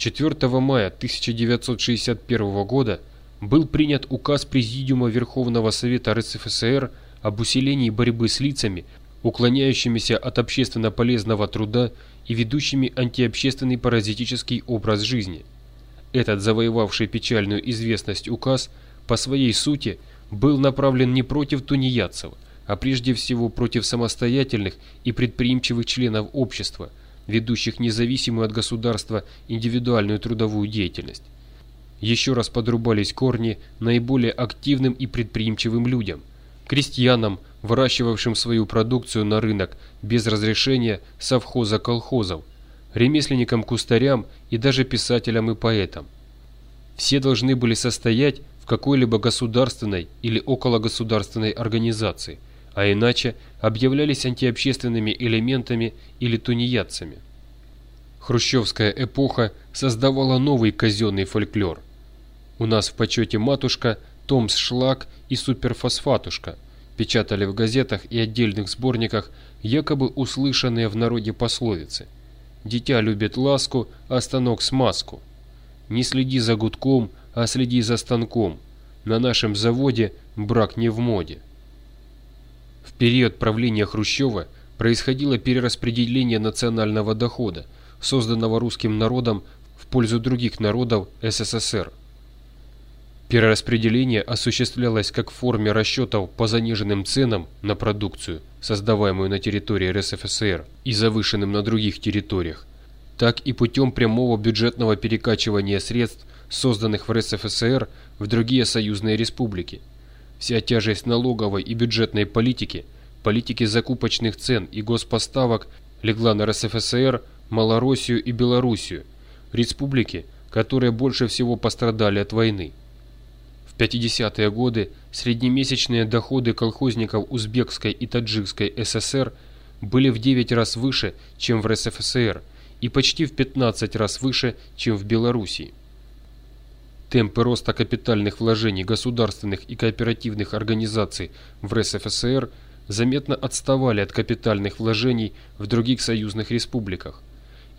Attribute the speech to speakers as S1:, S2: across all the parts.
S1: 4 мая 1961 года был принят указ Президиума Верховного Совета РСФСР об усилении борьбы с лицами, уклоняющимися от общественно полезного труда и ведущими антиобщественный паразитический образ жизни. Этот завоевавший печальную известность указ по своей сути был направлен не против тунеядцев, а прежде всего против самостоятельных и предприимчивых членов общества, ведущих независимую от государства индивидуальную трудовую деятельность. Еще раз подрубались корни наиболее активным и предприимчивым людям, крестьянам, выращивавшим свою продукцию на рынок без разрешения совхоза-колхозов, ремесленникам-кустарям и даже писателям и поэтам. Все должны были состоять в какой-либо государственной или окологосударственной организации, а иначе объявлялись антиобщественными элементами или тунеядцами. Хрущевская эпоха создавала новый казенный фольклор. У нас в почете матушка – Томс Шлак и Суперфосфатушка печатали в газетах и отдельных сборниках якобы услышанные в народе пословицы. «Дитя любит ласку, а станок смазку». «Не следи за гудком, а следи за станком. На нашем заводе брак не в моде». Период правления Хрущева происходило перераспределение национального дохода, созданного русским народом в пользу других народов СССР. Перераспределение осуществлялось как в форме расчетов по заниженным ценам на продукцию, создаваемую на территории РСФСР и завышенным на других территориях, так и путем прямого бюджетного перекачивания средств, созданных в РСФСР, в другие союзные республики. Вся тяжесть налоговой и бюджетной политики, политики закупочных цен и господавок легла на РСФСР, Малороссию и Белоруссию, республики, которые больше всего пострадали от войны. 50-е годы среднемесячные доходы колхозников Узбекской и Таджикской ССР были в 9 раз выше, чем в РСФСР, и почти в 15 раз выше, чем в Белоруссии. Темпы роста капитальных вложений государственных и кооперативных организаций в РСФСР заметно отставали от капитальных вложений в других союзных республиках.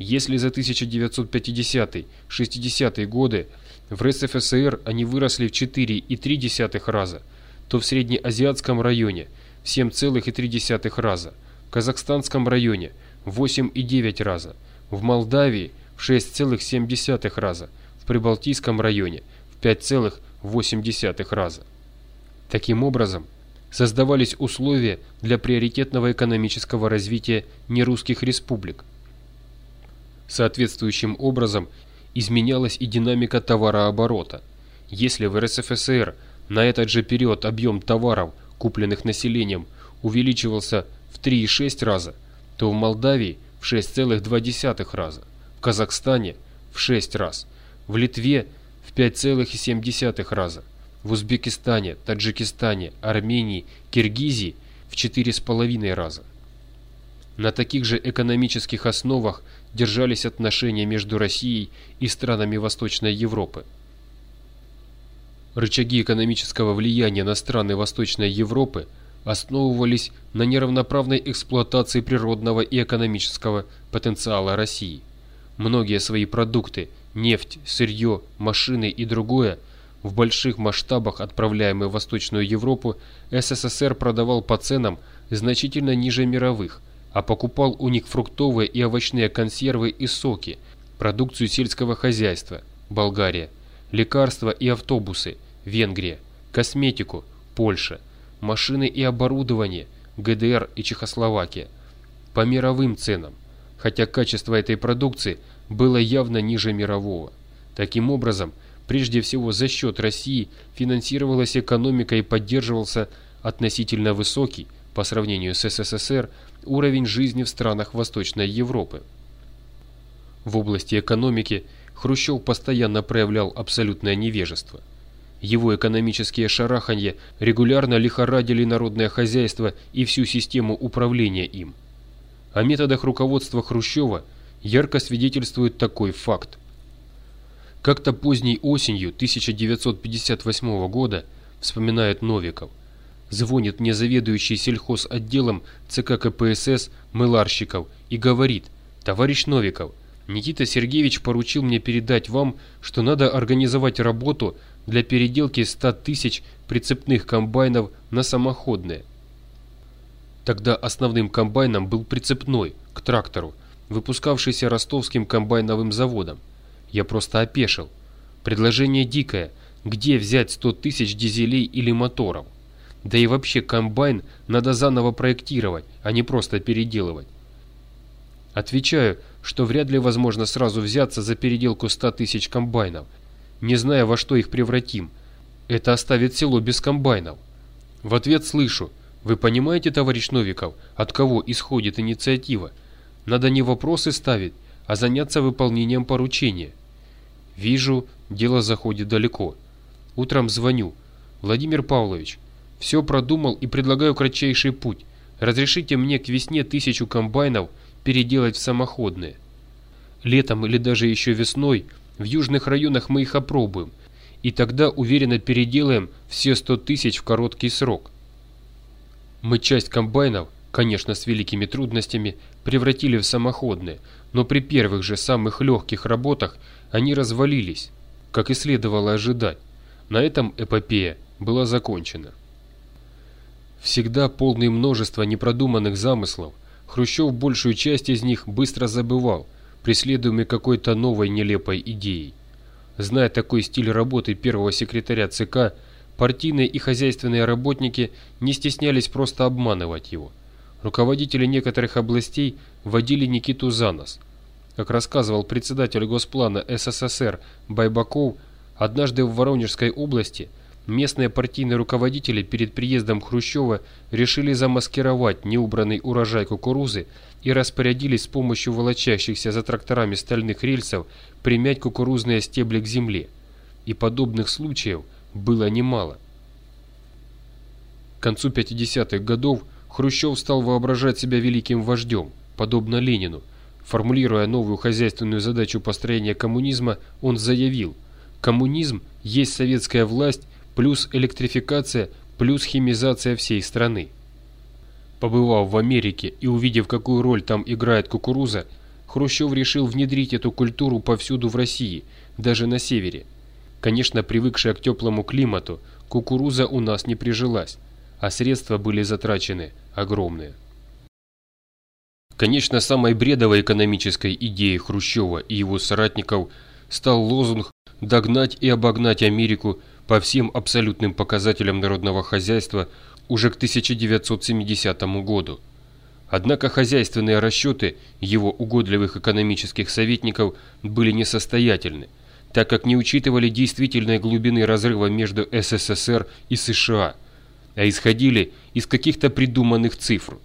S1: Если за 1950-60-е годы в РСФСР они выросли в 4,3 раза, то в среднеазиатском районе в 7,3 раза, в казахстанском районе в 8,9 раза, в Молдавии в 6,7 раза, Прибалтийском районе в 5,8 раза. Таким образом, создавались условия для приоритетного экономического развития нерусских республик. Соответствующим образом изменялась и динамика товарооборота. Если в РСФСР на этот же период объем товаров, купленных населением, увеличивался в 3,6 раза, то в Молдавии в 6,2 раза, в Казахстане в 6 раз, в Литве в 5,7 раза, в Узбекистане, Таджикистане, Армении, Киргизии в 4,5 раза. На таких же экономических основах держались отношения между Россией и странами Восточной Европы. Рычаги экономического влияния на страны Восточной Европы основывались на неравноправной эксплуатации природного и экономического потенциала России. Многие свои продукты – нефть, сырье, машины и другое – в больших масштабах, отправляемые в Восточную Европу, СССР продавал по ценам значительно ниже мировых – а покупал у них фруктовые и овощные консервы и соки, продукцию сельского хозяйства, Болгария, лекарства и автобусы, Венгрия, косметику, Польша, машины и оборудование, ГДР и Чехословакия, по мировым ценам, хотя качество этой продукции было явно ниже мирового. Таким образом, прежде всего за счет России финансировалась экономика и поддерживался относительно высокий, по сравнению с СССР, уровень жизни в странах Восточной Европы. В области экономики Хрущев постоянно проявлял абсолютное невежество. Его экономические шараханья регулярно лихорадили народное хозяйство и всю систему управления им. О методах руководства Хрущева ярко свидетельствует такой факт. Как-то поздней осенью 1958 года, вспоминает Новиков, Звонит мне заведующий сельхозотделом ЦК КПСС Мыларщиков и говорит, «Товарищ Новиков, Никита Сергеевич поручил мне передать вам, что надо организовать работу для переделки 100 тысяч прицепных комбайнов на самоходные. Тогда основным комбайном был прицепной, к трактору, выпускавшийся ростовским комбайновым заводом. Я просто опешил. Предложение дикое. Где взять 100 тысяч дизелей или моторов? Да и вообще комбайн надо заново проектировать, а не просто переделывать. Отвечаю, что вряд ли возможно сразу взяться за переделку 100 тысяч комбайнов, не зная во что их превратим. Это оставит село без комбайнов. В ответ слышу, вы понимаете, товарищ Новиков, от кого исходит инициатива? Надо не вопросы ставить, а заняться выполнением поручения. Вижу, дело заходит далеко. Утром звоню. Владимир Павлович, все продумал и предлагаю кратчайший путь. Разрешите мне к весне тысячу комбайнов переделать в самоходные. Летом или даже еще весной в южных районах мы их опробуем, и тогда уверенно переделаем все 100 тысяч в короткий срок. Мы часть комбайнов, конечно с великими трудностями, превратили в самоходные, но при первых же самых легких работах они развалились, как и следовало ожидать. На этом эпопея была закончена. Всегда полный множества непродуманных замыслов, Хрущев большую часть из них быстро забывал, преследуемый какой-то новой нелепой идеей. Зная такой стиль работы первого секретаря ЦК, партийные и хозяйственные работники не стеснялись просто обманывать его. Руководители некоторых областей водили Никиту за нос. Как рассказывал председатель Госплана СССР Байбаков, однажды в Воронежской области – Местные партийные руководители перед приездом Хрущева решили замаскировать неубранный урожай кукурузы и распорядились с помощью волочащихся за тракторами стальных рельсов примять кукурузные стебли к земле. И подобных случаев было немало. К концу 50-х годов Хрущев стал воображать себя великим вождем, подобно Ленину. Формулируя новую хозяйственную задачу построения коммунизма, он заявил «Коммунизм есть советская власть плюс электрификация, плюс химизация всей страны. Побывав в Америке и увидев, какую роль там играет кукуруза, Хрущев решил внедрить эту культуру повсюду в России, даже на севере. Конечно, привыкшая к теплому климату, кукуруза у нас не прижилась, а средства были затрачены огромные. Конечно, самой бредовой экономической идеей Хрущева и его соратников стал лозунг «догнать и обогнать Америку по всем абсолютным показателям народного хозяйства уже к 1970 году. Однако хозяйственные расчеты его угодливых экономических советников были несостоятельны, так как не учитывали действительной глубины разрыва между СССР и США, а исходили из каких-то придуманных цифр.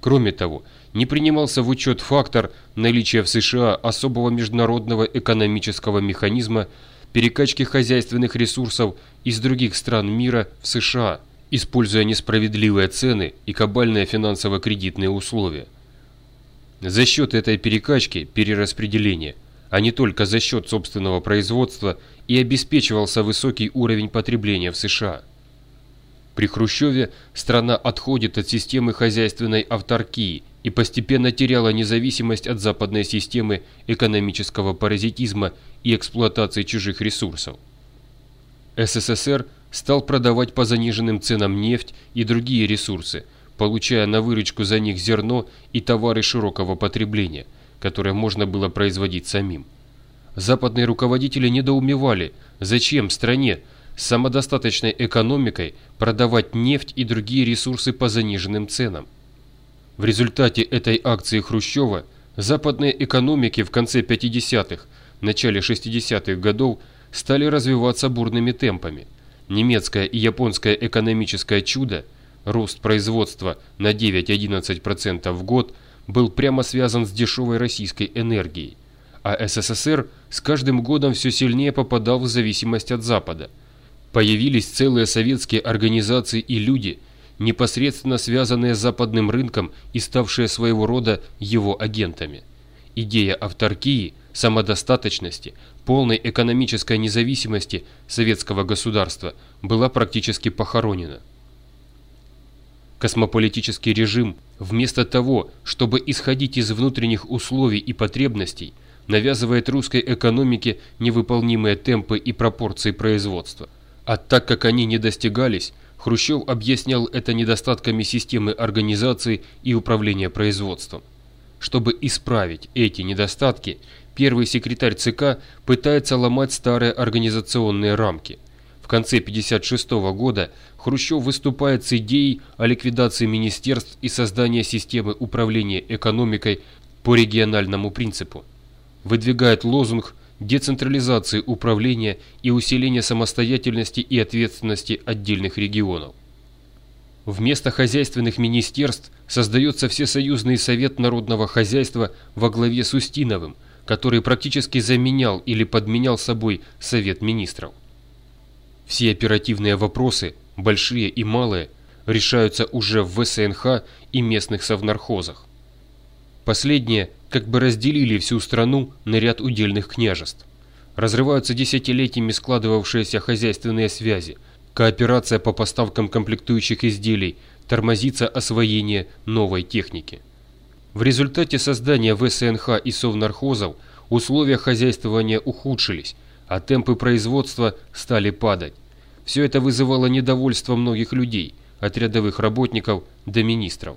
S1: Кроме того, не принимался в учет фактор наличия в США особого международного экономического механизма перекачки хозяйственных ресурсов из других стран мира в США, используя несправедливые цены и кабальные финансово-кредитные условия. За счет этой перекачки, перераспределения, а не только за счет собственного производства, и обеспечивался высокий уровень потребления в США. При Хрущеве страна отходит от системы хозяйственной авторкии и постепенно теряла независимость от западной системы экономического паразитизма и эксплуатации чужих ресурсов. СССР стал продавать по заниженным ценам нефть и другие ресурсы, получая на выручку за них зерно и товары широкого потребления, которые можно было производить самим. Западные руководители недоумевали, зачем стране самодостаточной экономикой продавать нефть и другие ресурсы по заниженным ценам. В результате этой акции Хрущева западные экономики в конце 50-х, начале 60-х годов стали развиваться бурными темпами. Немецкое и японское экономическое чудо, рост производства на 9-11% в год, был прямо связан с дешевой российской энергией, а СССР с каждым годом все сильнее попадал в зависимость от Запада. Появились целые советские организации и люди – непосредственно связанные с западным рынком и ставшие своего рода его агентами. Идея авторкии, самодостаточности, полной экономической независимости советского государства была практически похоронена. Космополитический режим, вместо того, чтобы исходить из внутренних условий и потребностей, навязывает русской экономике невыполнимые темпы и пропорции производства. А так как они не достигались, Хрущев объяснял это недостатками системы организации и управления производством. Чтобы исправить эти недостатки, первый секретарь ЦК пытается ломать старые организационные рамки. В конце 1956 года Хрущев выступает с идеей о ликвидации министерств и создании системы управления экономикой по региональному принципу. Выдвигает лозунг децентрализации управления и усиления самостоятельности и ответственности отдельных регионов. Вместо хозяйственных министерств создается Всесоюзный совет народного хозяйства во главе с Устиновым, который практически заменял или подменял собой Совет министров. Все оперативные вопросы, большие и малые, решаются уже в ВСНХ и местных совнархозах. Последние как бы разделили всю страну на ряд удельных княжеств. Разрываются десятилетиями складывавшиеся хозяйственные связи, кооперация по поставкам комплектующих изделий, тормозится освоение новой техники. В результате создания ВСНХ и совнархозов условия хозяйствования ухудшились, а темпы производства стали падать. Все это вызывало недовольство многих людей, от рядовых работников до министров.